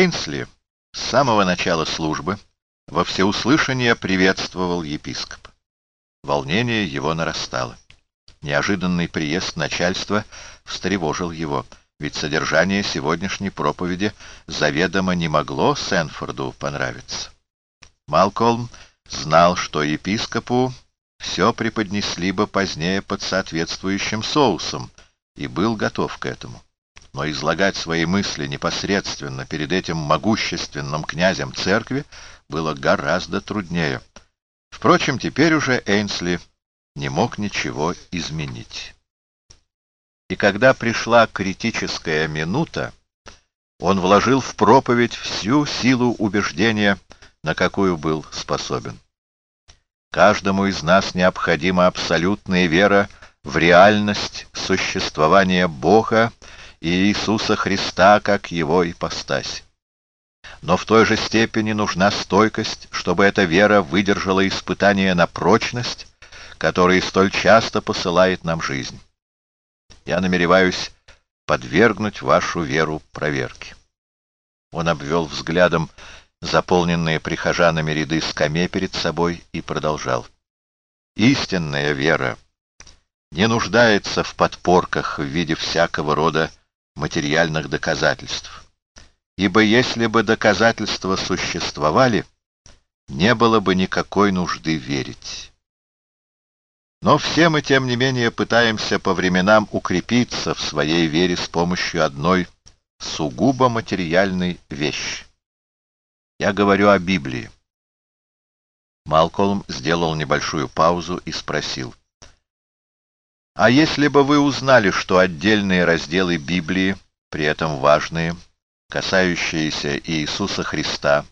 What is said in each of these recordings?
Эйнсли с самого начала службы во всеуслышание приветствовал епископа. Волнение его нарастало. Неожиданный приезд начальства встревожил его, ведь содержание сегодняшней проповеди заведомо не могло Сенфорду понравиться. Малкольм знал, что епископу все преподнесли бы позднее под соответствующим соусом, и был готов к этому. Но излагать свои мысли непосредственно перед этим могущественным князем церкви было гораздо труднее. Впрочем, теперь уже Эйнсли не мог ничего изменить. И когда пришла критическая минута, он вложил в проповедь всю силу убеждения, на какую был способен. Каждому из нас необходима абсолютная вера в реальность существования Бога и Иисуса Христа как Его ипостась. Но в той же степени нужна стойкость, чтобы эта вера выдержала испытания на прочность, которые столь часто посылает нам жизнь. Я намереваюсь подвергнуть вашу веру проверке. Он обвел взглядом заполненные прихожанами ряды скамей перед собой и продолжал. Истинная вера не нуждается в подпорках в виде всякого рода материальных доказательств. Ибо если бы доказательства существовали, не было бы никакой нужды верить. Но все мы, тем не менее, пытаемся по временам укрепиться в своей вере с помощью одной сугубо материальной вещи. Я говорю о Библии. Малкольм сделал небольшую паузу и спросил. А если бы вы узнали, что отдельные разделы Библии, при этом важные, касающиеся Иисуса Христа,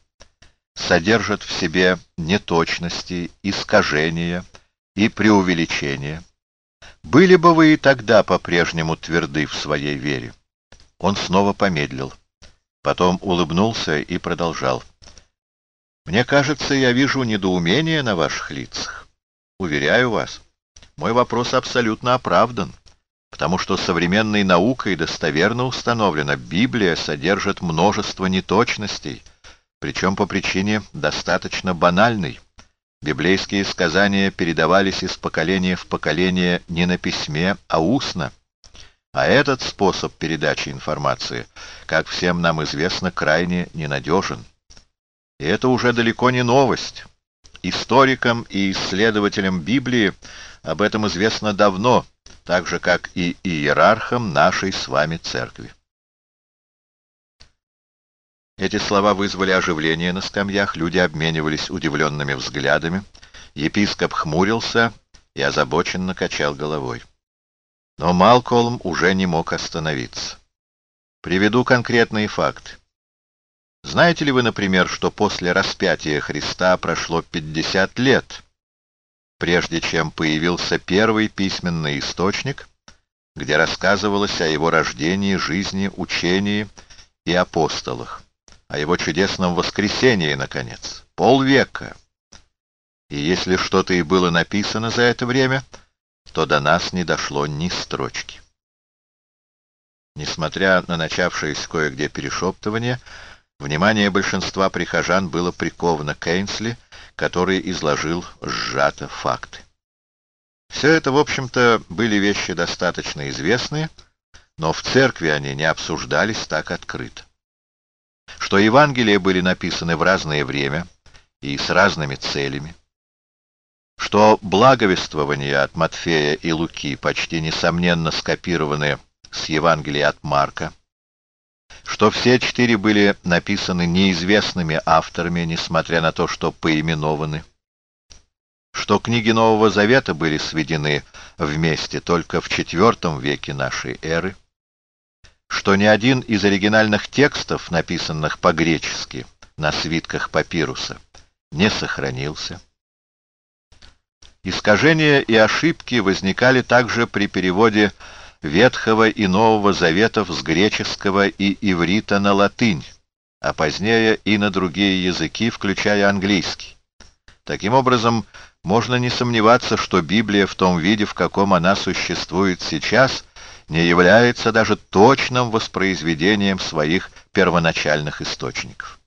содержат в себе неточности, искажения и преувеличения, были бы вы и тогда по-прежнему тверды в своей вере? Он снова помедлил. Потом улыбнулся и продолжал. Мне кажется, я вижу недоумение на ваших лицах. Уверяю вас, мой вопрос абсолютно оправдан, потому что современной наукой достоверно установлено, Библия содержит множество неточностей, причем по причине достаточно банальной. Библейские сказания передавались из поколения в поколение не на письме, а устно. А этот способ передачи информации, как всем нам известно, крайне ненадежен. И это уже далеко не новость. Историкам и исследователям Библии об этом известно давно, так же, как и иерархам нашей с вами церкви. Эти слова вызвали оживление на скамьях, люди обменивались удивленными взглядами. Епископ хмурился и озабоченно качал головой. Но Малколм уже не мог остановиться. Приведу конкретные факты. Знаете ли вы, например, что после распятия Христа прошло 50 лет, прежде чем появился первый письменный источник, где рассказывалось о его рождении, жизни, учении и апостолах, о его чудесном воскресении, наконец, полвека. И если что-то и было написано за это время, то до нас не дошло ни строчки. Несмотря на начавшееся кое-где перешептывание, Внимание большинства прихожан было приковано к Эйнсли, который изложил сжато факты. Все это, в общем-то, были вещи достаточно известные, но в церкви они не обсуждались так открыто. Что Евангелия были написаны в разное время и с разными целями, что благовествования от Матфея и Луки почти несомненно скопированы с Евангелия от Марка, что все четыре были написаны неизвестными авторами, несмотря на то, что поименованы, что книги Нового Завета были сведены вместе только в IV веке нашей эры, что ни один из оригинальных текстов, написанных по-гречески на свитках папируса, не сохранился. Искажения и ошибки возникали также при переводе Ветхого и Нового Заветов с греческого и иврита на латынь, а позднее и на другие языки, включая английский. Таким образом, можно не сомневаться, что Библия в том виде, в каком она существует сейчас, не является даже точным воспроизведением своих первоначальных источников.